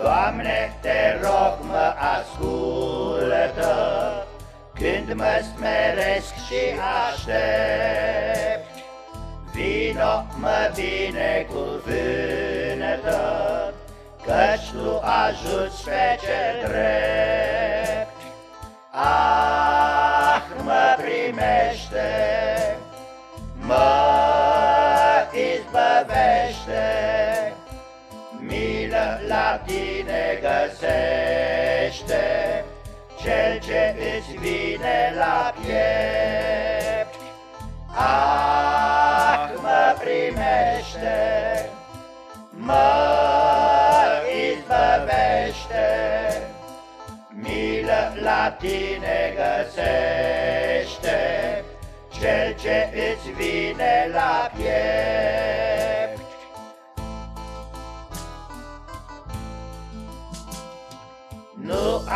Doamne, te rog, mă ascultă, Când mă smeresc și aștept. Vino, mă binecuvântă, Căci Tu ajuți pe cel drept. Găsește, Cel ce îți vine la piept. Ah, mă primește, mă izbăvește, Milă la Tine găsește,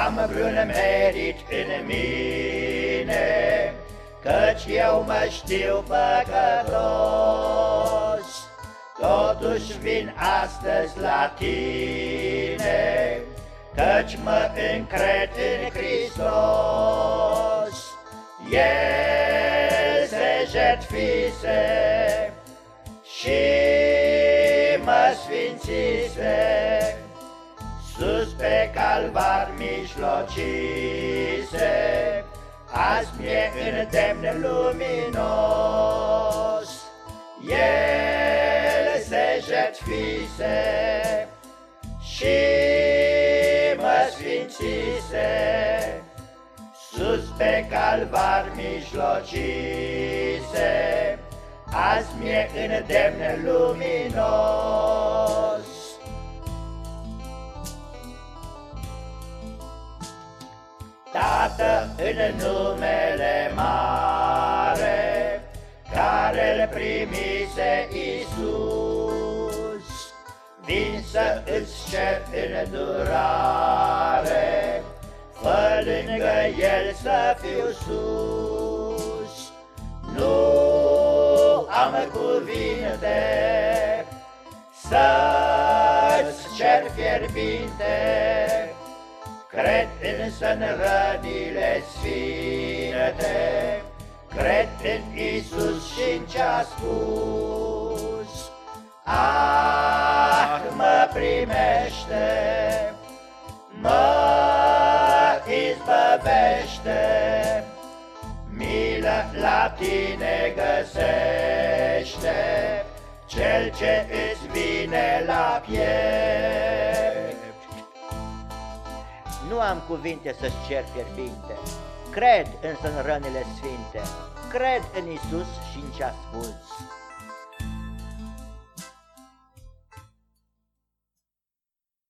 am vreun merit în mine, Căci eu mă știu păcătos, Totuși vin astăzi la tine, Căci mă încred în Hristos. El se jertfise și mă sfințise, Sus pe calvar mijlocise, Azi mi-e îndemn luminos, El se jertfise și mă sfințise, Sus pe calvar mijlocise, Azi mi-e îndemn luminos. Tată în numele mare, care-l primise Iisus, vin să îți cer durare, fă lângă El să fiu sus. Nu am cuvinte să-ți cer fierbinte, Cred însă în rănile sfinte, Cred în Isus și în ce-a spus. Ah, mă primește, mă izbăvește, Milă la tine găsește, Cel ce îți vine la piept. Nu am cuvinte să-ți cer fierbinte, Cred însă în rănile sfinte, Cred în Isus și în ce-a spus.